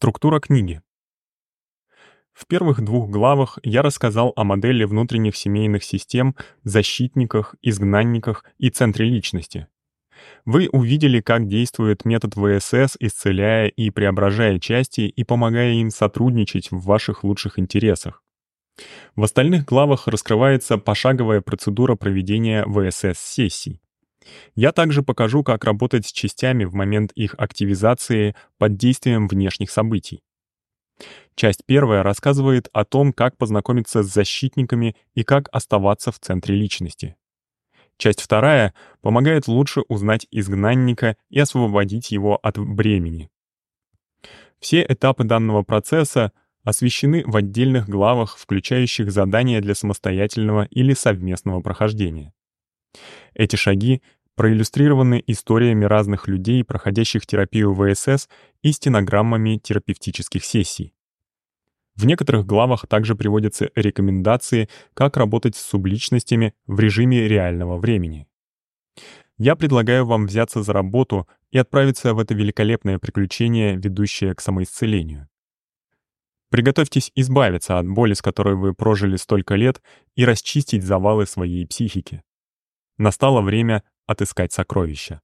Структура книги. В первых двух главах я рассказал о модели внутренних семейных систем, защитниках, изгнанниках и центре личности. Вы увидели, как действует метод ВСС, исцеляя и преображая части и помогая им сотрудничать в ваших лучших интересах. В остальных главах раскрывается пошаговая процедура проведения ВСС-сессий. Я также покажу, как работать с частями в момент их активизации под действием внешних событий. Часть первая рассказывает о том, как познакомиться с защитниками и как оставаться в центре личности. Часть вторая помогает лучше узнать изгнанника и освободить его от бремени. Все этапы данного процесса освещены в отдельных главах, включающих задания для самостоятельного или совместного прохождения. Эти шаги проиллюстрированы историями разных людей, проходящих терапию ВСС, и стенограммами терапевтических сессий. В некоторых главах также приводятся рекомендации, как работать с субличностями в режиме реального времени. Я предлагаю вам взяться за работу и отправиться в это великолепное приключение, ведущее к самоисцелению. Приготовьтесь избавиться от боли, с которой вы прожили столько лет, и расчистить завалы своей психики. Настало время отыскать сокровища.